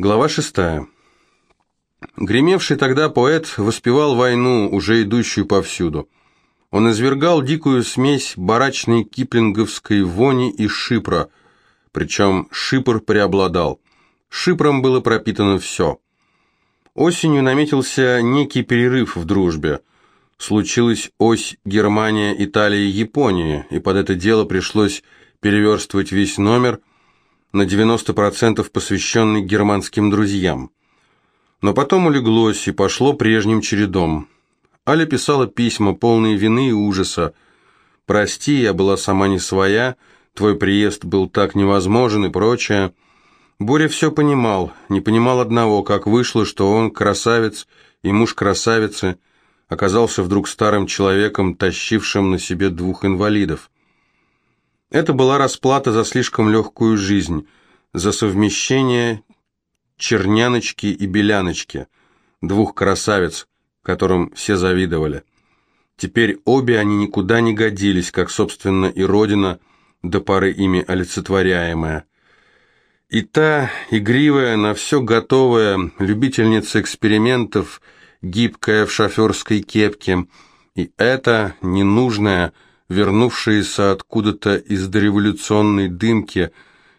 Глава шестая. Гремевший тогда поэт воспевал войну, уже идущую повсюду. Он извергал дикую смесь барачной киплинговской вони и шипра, причем шипр преобладал. Шипром было пропитано все. Осенью наметился некий перерыв в дружбе. Случилась ось Германия, Италия, Япония, и под это дело пришлось переверстывать весь номер – на 90% посвященный германским друзьям. Но потом улеглось и пошло прежним чередом. Аля писала письма, полные вины и ужаса. «Прости, я была сама не своя», «Твой приезд был так невозможен» и прочее. Боря все понимал, не понимал одного, как вышло, что он красавец и муж красавицы, оказался вдруг старым человеком, тащившим на себе двух инвалидов. Это была расплата за слишком легкую жизнь, за совмещение черняночки и беляночки, двух красавиц, которым все завидовали. Теперь обе они никуда не годились, как, собственно, и родина, до поры ими олицетворяемая. И та, игривая, на все готовая, любительница экспериментов, гибкая в шоферской кепке, и эта, ненужная, вернувшаяся откуда-то из дореволюционной дымки,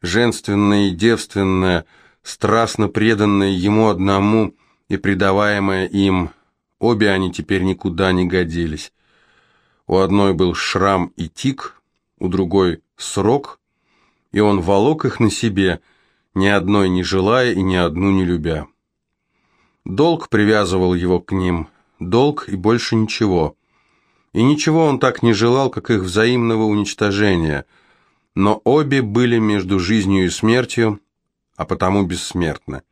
женственная и девственная, страстно преданная ему одному и предаваемая им, обе они теперь никуда не годились. У одной был шрам и тик, у другой — срок, и он волок их на себе, ни одной не желая и ни одну не любя. Долг привязывал его к ним, долг и больше ничего — и ничего он так не желал, как их взаимного уничтожения. Но обе были между жизнью и смертью, а потому бессмертны.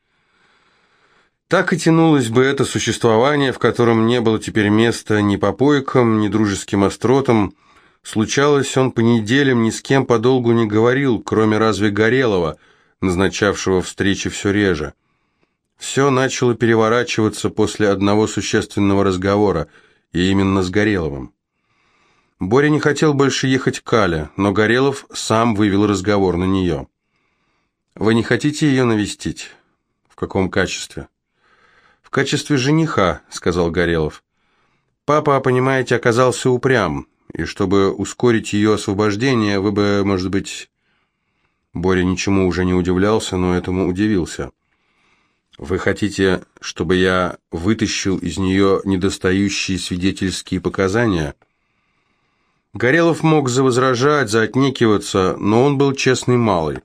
Так и тянулось бы это существование, в котором не было теперь места ни попойкам, ни дружеским остротам. Случалось, он по неделям ни с кем подолгу не говорил, кроме разве Горелого, назначавшего встречи все реже. Все начало переворачиваться после одного существенного разговора – и именно с Гореловым. Боря не хотел больше ехать к Кале, но Горелов сам вывел разговор на нее. «Вы не хотите ее навестить?» «В каком качестве?» «В качестве жениха», — сказал Горелов. «Папа, понимаете, оказался упрям, и чтобы ускорить ее освобождение, вы бы, может быть...» Боря ничему уже не удивлялся, но этому удивился. Вы хотите, чтобы я вытащил из нее недостающие свидетельские показания? Горелов мог завозражать, заотнекиваться, но он был честный малый.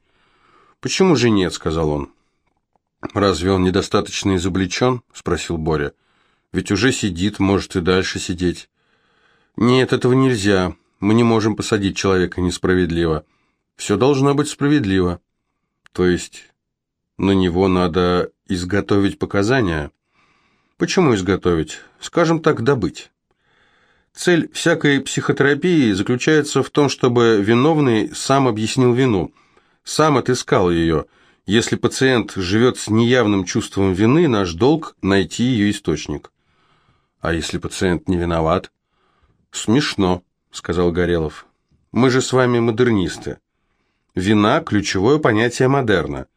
«Почему же нет?» — сказал он. «Разве он недостаточно изобличен?» — спросил Боря. «Ведь уже сидит, может и дальше сидеть». «Нет, этого нельзя. Мы не можем посадить человека несправедливо. Все должно быть справедливо». «То есть на него надо изготовить показания. Почему изготовить? Скажем так, добыть. Цель всякой психотерапии заключается в том, чтобы виновный сам объяснил вину, сам отыскал ее. Если пациент живет с неявным чувством вины, наш долг – найти ее источник. А если пациент не виноват? Смешно, сказал Горелов. Мы же с вами модернисты. Вина – ключевое понятие модерна.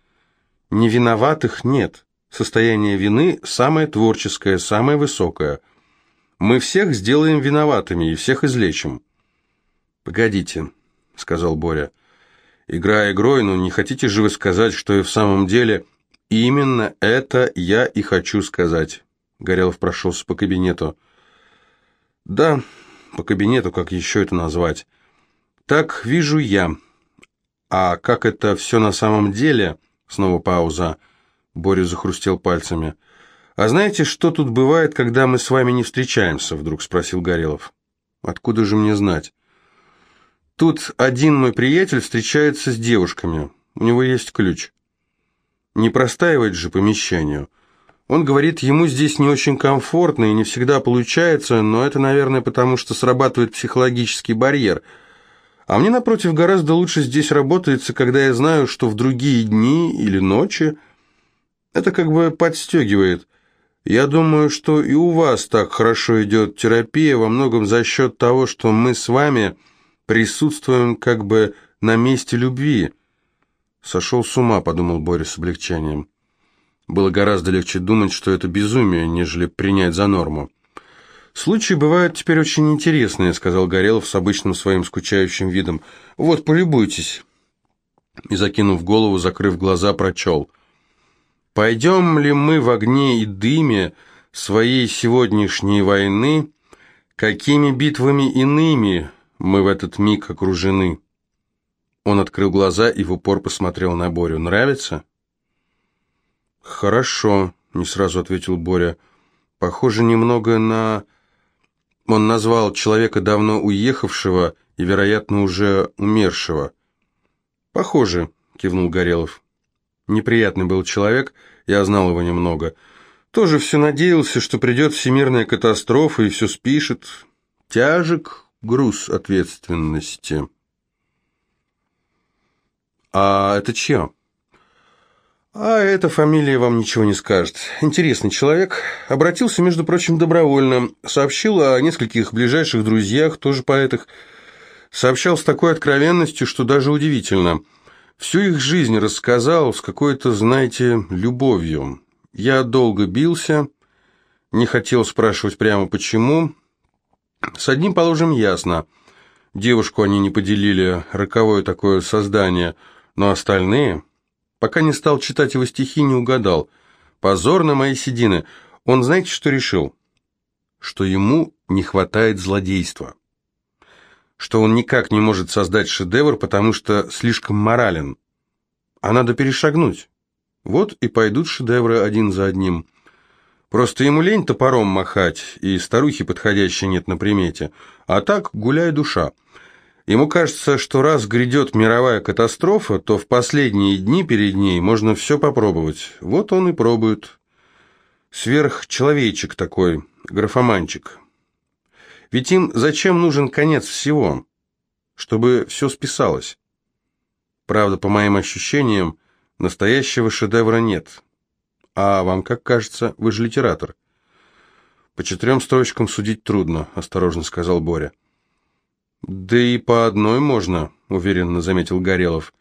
Невиноватых нет. Состояние вины самое творческое, самое высокое. Мы всех сделаем виноватыми и всех излечим. «Погодите», — сказал Боря. «Игра игрой, но не хотите же вы сказать, что и в самом деле именно это я и хочу сказать?» Горелов прошелся по кабинету. «Да, по кабинету, как еще это назвать? Так вижу я. А как это все на самом деле...» Снова пауза. Боря захрустел пальцами. «А знаете, что тут бывает, когда мы с вами не встречаемся?» Вдруг спросил Горелов. «Откуда же мне знать?» «Тут один мой приятель встречается с девушками. У него есть ключ. Не простаивать же помещению. Он говорит, ему здесь не очень комфортно и не всегда получается, но это, наверное, потому что срабатывает психологический барьер – а мне, напротив, гораздо лучше здесь работается, когда я знаю, что в другие дни или ночи это как бы подстегивает. Я думаю, что и у вас так хорошо идет терапия во многом за счет того, что мы с вами присутствуем как бы на месте любви. Сошел с ума, подумал Борис с облегчением. Было гораздо легче думать, что это безумие, нежели принять за норму. «Случаи бывают теперь очень интересные», — сказал Горелов с обычным своим скучающим видом. «Вот, полюбуйтесь». И, закинув голову, закрыв глаза, прочел. «Пойдем ли мы в огне и дыме своей сегодняшней войны, какими битвами иными мы в этот миг окружены?» Он открыл глаза и в упор посмотрел на Борю. «Нравится?» «Хорошо», — не сразу ответил Боря. «Похоже немного на...» Он назвал человека давно уехавшего и, вероятно, уже умершего. «Похоже», — кивнул Горелов. «Неприятный был человек, я знал его немного. Тоже все надеялся, что придет всемирная катастрофа и все спишет. Тяжек груз ответственности». «А это чье?» А эта фамилия вам ничего не скажет. Интересный человек. Обратился, между прочим, добровольно. Сообщил о нескольких ближайших друзьях, тоже поэтах. Сообщал с такой откровенностью, что даже удивительно. Всю их жизнь рассказал с какой-то, знаете, любовью. Я долго бился, не хотел спрашивать прямо почему. С одним, положим, ясно. Девушку они не поделили, роковое такое создание, но остальные... Пока не стал читать его стихи, не угадал. Позор на мои седины. Он знаете, что решил? Что ему не хватает злодейства. Что он никак не может создать шедевр, потому что слишком морален. А надо перешагнуть. Вот и пойдут шедевры один за одним. Просто ему лень топором махать, и старухи подходящей нет на примете. А так гуляй душа. Ему кажется, что раз грядет мировая катастрофа, то в последние дни перед ней можно все попробовать. Вот он и пробует. Сверхчеловечек такой, графоманчик. Ведь им зачем нужен конец всего? Чтобы все списалось. Правда, по моим ощущениям, настоящего шедевра нет. А вам как кажется, вы же литератор. По четырем строчкам судить трудно, осторожно сказал Боря. «Да и по одной можно», — уверенно заметил Горелов.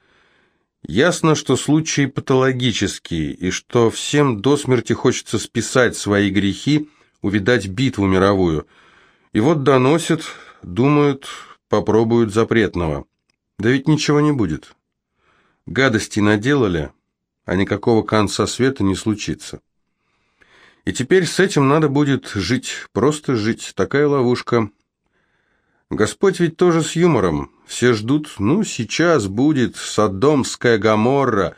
«Ясно, что случай патологический, и что всем до смерти хочется списать свои грехи, увидать битву мировую. И вот доносят, думают, попробуют запретного. Да ведь ничего не будет. Гадости наделали, а никакого конца света не случится. И теперь с этим надо будет жить, просто жить, такая ловушка». Господь ведь тоже с юмором. Все ждут, ну, сейчас будет Содомская Гоморра,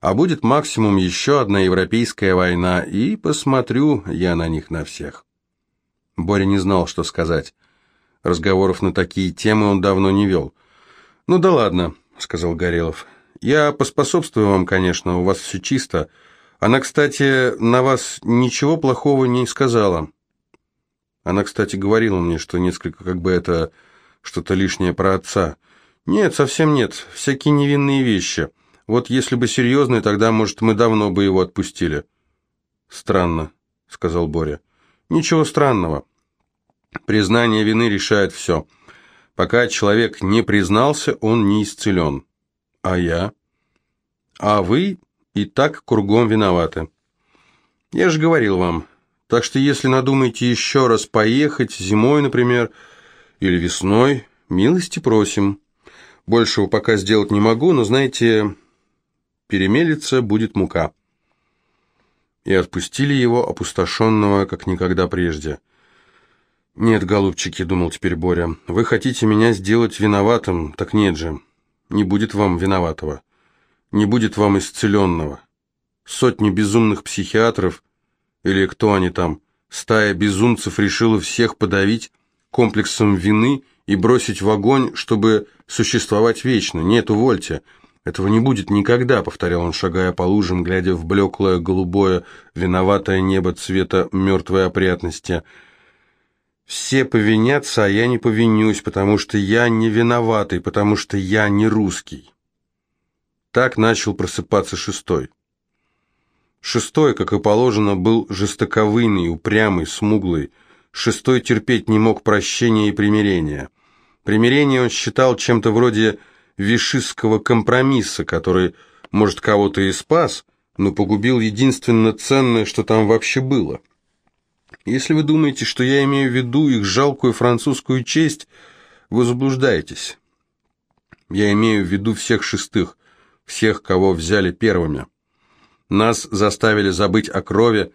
а будет максимум еще одна европейская война, и посмотрю я на них на всех. Боря не знал, что сказать. Разговоров на такие темы он давно не вел. «Ну да ладно», — сказал Горелов. «Я поспособствую вам, конечно, у вас все чисто. Она, кстати, на вас ничего плохого не сказала». Она, кстати, говорила мне, что несколько как бы это что-то лишнее про отца. Нет, совсем нет, всякие невинные вещи. Вот если бы серьезные, тогда, может, мы давно бы его отпустили. Странно, сказал Боря. Ничего странного. Признание вины решает все. Пока человек не признался, он не исцелен. А я? А вы и так кругом виноваты. Я же говорил вам, так что если надумаете еще раз поехать, зимой, например, или весной, милости просим. Большего пока сделать не могу, но, знаете, перемелиться будет мука. И отпустили его, опустошенного, как никогда прежде. «Нет, голубчики», — думал теперь Боря, — «вы хотите меня сделать виноватым, так нет же. Не будет вам виноватого. Не будет вам исцеленного. Сотни безумных психиатров или кто они там, стая безумцев решила всех подавить комплексом вины и бросить в огонь, чтобы существовать вечно. Нет, увольте. Этого не будет никогда, повторял он, шагая по лужам, глядя в блеклое голубое, виноватое небо цвета мертвой опрятности. Все повинятся, а я не повинюсь, потому что я не виноватый, потому что я не русский. Так начал просыпаться шестой. Шестой, как и положено, был жестоковыйный, упрямый, смуглый. Шестой терпеть не мог прощения и примирения. Примирение он считал чем-то вроде вишистского компромисса, который, может, кого-то и спас, но погубил единственно ценное, что там вообще было. Если вы думаете, что я имею в виду их жалкую французскую честь, вы заблуждаетесь. Я имею в виду всех шестых, всех, кого взяли первыми. Нас заставили забыть о крови,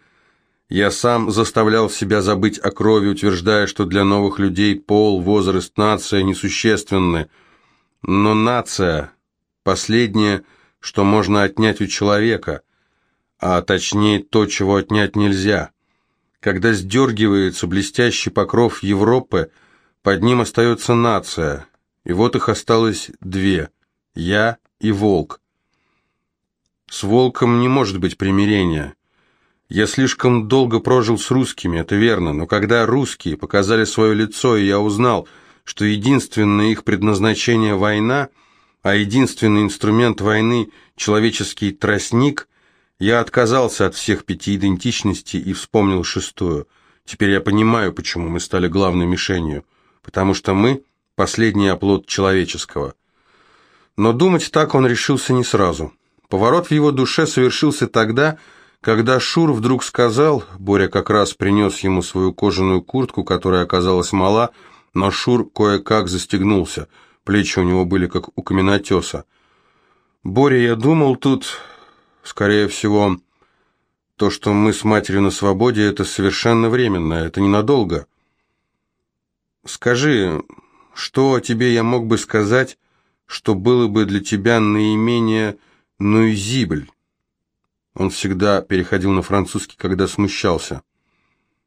я сам заставлял себя забыть о крови, утверждая, что для новых людей пол, возраст, нация несущественны. Но нация – последнее, что можно отнять у человека, а точнее то, чего отнять нельзя. Когда сдергивается блестящий покров Европы, под ним остается нация, и вот их осталось две – я и волк. С волком не может быть примирения – я слишком долго прожил с русскими, это верно, но когда русские показали свое лицо, и я узнал, что единственное их предназначение – война, а единственный инструмент войны – человеческий тростник, я отказался от всех пяти идентичностей и вспомнил шестую. Теперь я понимаю, почему мы стали главной мишенью, потому что мы – последний оплот человеческого. Но думать так он решился не сразу. Поворот в его душе совершился тогда, когда Шур вдруг сказал, Боря как раз принес ему свою кожаную куртку, которая оказалась мала, но Шур кое-как застегнулся, плечи у него были как у каменотеса. «Боря, я думал тут, скорее всего, то, что мы с матерью на свободе, это совершенно временно, это ненадолго. Скажи, что тебе я мог бы сказать, что было бы для тебя наименее нуизибль?» Он всегда переходил на французский, когда смущался.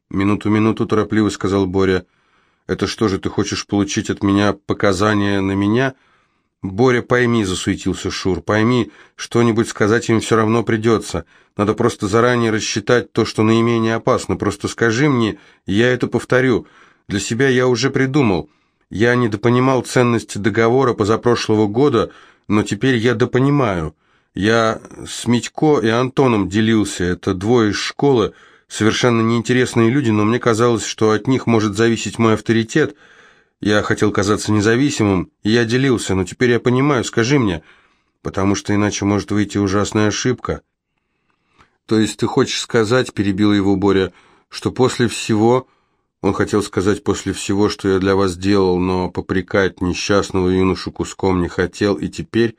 «Минуту-минуту», — торопливо сказал Боря. «Это что же, ты хочешь получить от меня показания на меня?» «Боря, пойми», — засуетился Шур, — «пойми, что-нибудь сказать им все равно придется. Надо просто заранее рассчитать то, что наименее опасно. Просто скажи мне, я это повторю. Для себя я уже придумал. Я недопонимал ценности договора позапрошлого года, но теперь я допонимаю». Я с Митько и Антоном делился, это двое из школы, совершенно неинтересные люди, но мне казалось, что от них может зависеть мой авторитет. Я хотел казаться независимым, и я делился, но теперь я понимаю, скажи мне, потому что иначе может выйти ужасная ошибка. То есть ты хочешь сказать, перебил его Боря, что после всего... Он хотел сказать после всего, что я для вас делал, но попрекать несчастного юношу куском не хотел, и теперь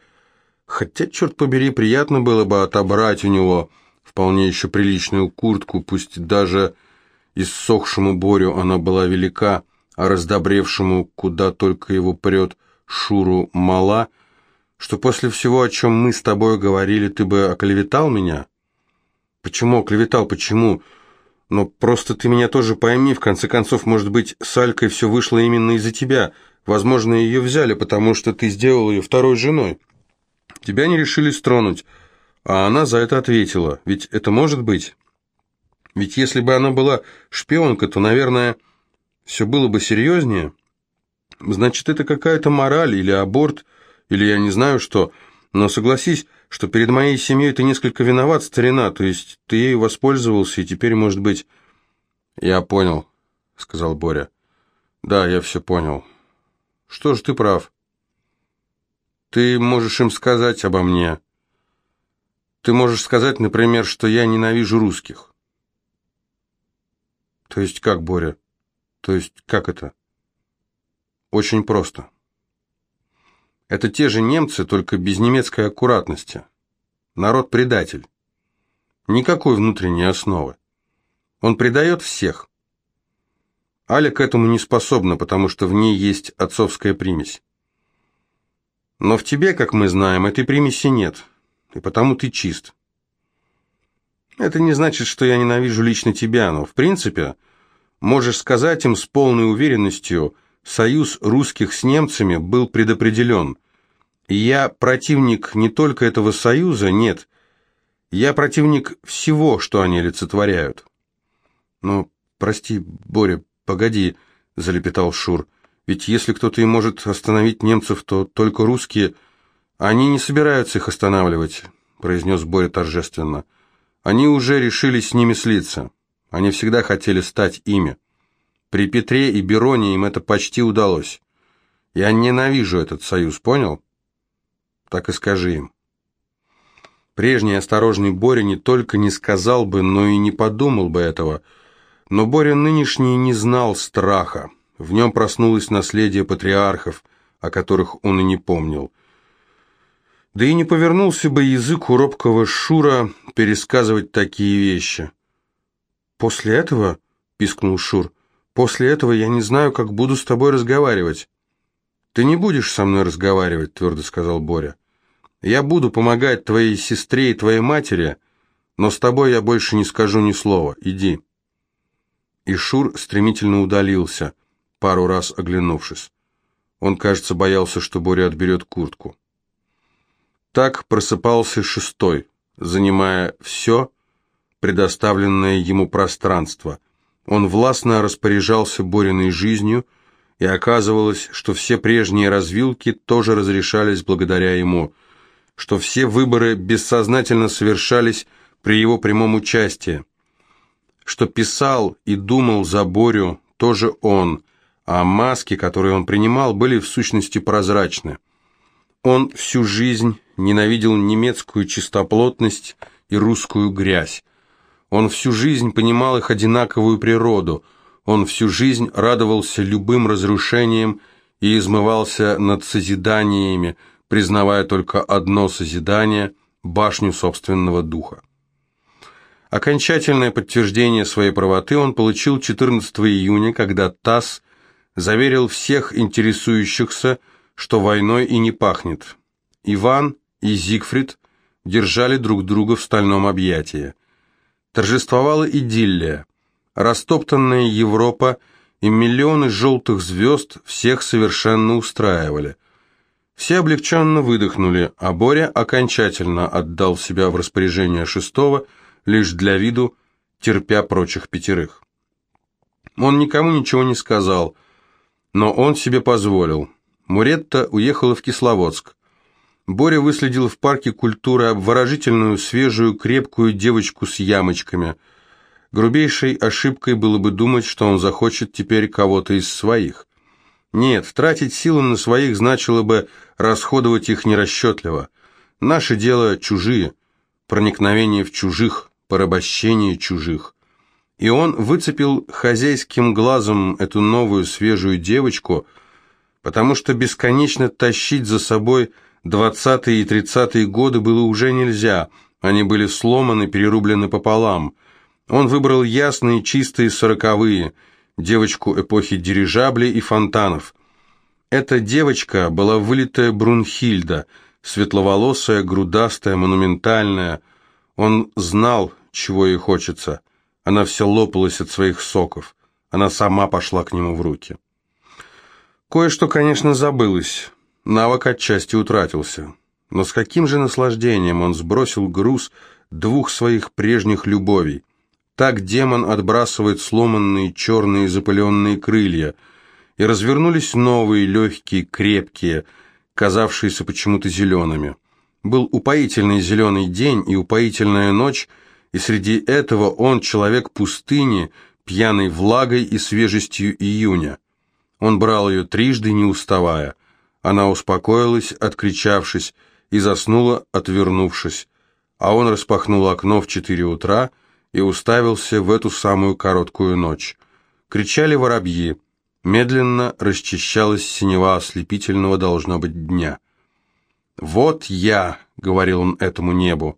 Хотя, черт побери, приятно было бы отобрать у него вполне еще приличную куртку, пусть даже иссохшему Борю она была велика, а раздобревшему, куда только его прет, Шуру мала, что после всего, о чем мы с тобой говорили, ты бы оклеветал меня? Почему оклеветал, почему? Но просто ты меня тоже пойми, в конце концов, может быть, с Алькой все вышло именно из-за тебя. Возможно, ее взяли, потому что ты сделал ее второй женой. Тебя не решились тронуть, а она за это ответила. Ведь это может быть? Ведь если бы она была шпионка, то, наверное, все было бы серьезнее. Значит, это какая-то мораль или аборт, или я не знаю что. Но согласись, что перед моей семьей ты несколько виноват, старина, то есть ты ею воспользовался, и теперь, может быть... Я понял, сказал Боря. Да, я все понял. Что ж, ты прав. Ты можешь им сказать обо мне. Ты можешь сказать, например, что я ненавижу русских. То есть как, Боря? То есть как это? Очень просто. Это те же немцы, только без немецкой аккуратности. Народ-предатель. Никакой внутренней основы. Он предает всех. Аля к этому не способна, потому что в ней есть отцовская примесь. Но в тебе, как мы знаем, этой примеси нет, и потому ты чист. Это не значит, что я ненавижу лично тебя, но, в принципе, можешь сказать им с полной уверенностью, союз русских с немцами был предопределен. И я противник не только этого союза, нет, я противник всего, что они олицетворяют. Ну, прости, Боря, погоди, залепетал Шур. Ведь если кто-то и может остановить немцев, то только русские. Они не собираются их останавливать, произнес Боря торжественно. Они уже решили с ними слиться. Они всегда хотели стать ими. При Петре и Бероне им это почти удалось. Я ненавижу этот союз, понял? Так и скажи им. Прежний осторожный Боря не только не сказал бы, но и не подумал бы этого. Но Боря нынешний не знал страха. В нем проснулось наследие патриархов, о которых он и не помнил. Да и не повернулся бы язык у робкого Шура пересказывать такие вещи. «После этого», — пискнул Шур, — «после этого я не знаю, как буду с тобой разговаривать». «Ты не будешь со мной разговаривать», — твердо сказал Боря. «Я буду помогать твоей сестре и твоей матери, но с тобой я больше не скажу ни слова. Иди». И Шур стремительно удалился, пару раз оглянувшись. Он, кажется, боялся, что Боря отберет куртку. Так просыпался шестой, занимая все предоставленное ему пространство. Он властно распоряжался Бориной жизнью, и оказывалось, что все прежние развилки тоже разрешались благодаря ему, что все выборы бессознательно совершались при его прямом участии, что писал и думал за Борю тоже он, а маски, которые он принимал, были в сущности прозрачны. Он всю жизнь ненавидел немецкую чистоплотность и русскую грязь. Он всю жизнь понимал их одинаковую природу – он всю жизнь радовался любым разрушениям и измывался над созиданиями, признавая только одно созидание – башню собственного духа. Окончательное подтверждение своей правоты он получил 14 июня, когда ТАСС заверил всех интересующихся, что войной и не пахнет. Иван и Зигфрид держали друг друга в стальном объятии. Торжествовала идиллия. Растоптанная Европа и миллионы желтых звезд всех совершенно устраивали. Все облегченно выдохнули, а Боря окончательно отдал себя в распоряжение шестого, лишь для виду, терпя прочих пятерых. Он никому ничего не сказал, но он себе позволил. Муретта уехала в Кисловодск. Боря выследил в парке культуры обворожительную, свежую, крепкую девочку с ямочками – Грубейшей ошибкой было бы думать, что он захочет теперь кого-то из своих. Нет, тратить силы на своих значило бы расходовать их нерасчетливо. Наше дело чужие, проникновение в чужих, порабощение чужих. И он выцепил хозяйским глазом эту новую свежую девочку, потому что бесконечно тащить за собой двадцатые и тридцатые годы было уже нельзя, они были сломаны, перерублены пополам – он выбрал ясные, чистые сороковые, девочку эпохи дирижаблей и фонтанов. Эта девочка была вылитая Брунхильда, светловолосая, грудастая, монументальная. Он знал, чего ей хочется. Она вся лопалась от своих соков. Она сама пошла к нему в руки. Кое-что, конечно, забылось. Навык отчасти утратился. Но с каким же наслаждением он сбросил груз двух своих прежних любовей. Так демон отбрасывает сломанные черные запыленные крылья, и развернулись новые, легкие, крепкие, казавшиеся почему-то зелеными. Был упоительный зеленый день и упоительная ночь, и среди этого он, человек пустыни, пьяный влагой и свежестью июня. Он брал ее трижды, не уставая. Она успокоилась, откричавшись, и заснула, отвернувшись, а он распахнул окно в четыре утра — и уставился в эту самую короткую ночь. Кричали воробьи. Медленно расчищалась синева ослепительного должно быть дня. «Вот я», — говорил он этому небу, —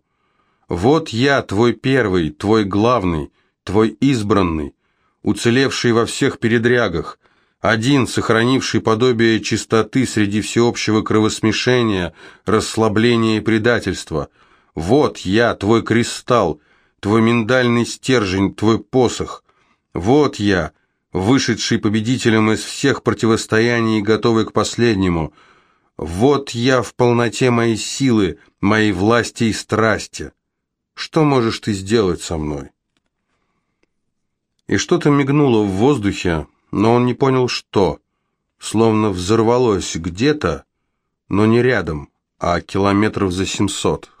«вот я, твой первый, твой главный, твой избранный, уцелевший во всех передрягах, один, сохранивший подобие чистоты среди всеобщего кровосмешения, расслабления и предательства. Вот я, твой кристалл, твой миндальный стержень, твой посох. Вот я, вышедший победителем из всех противостояний и готовый к последнему. Вот я в полноте моей силы, моей власти и страсти. Что можешь ты сделать со мной?» И что-то мигнуло в воздухе, но он не понял, что. Словно взорвалось где-то, но не рядом, а километров за семьсот.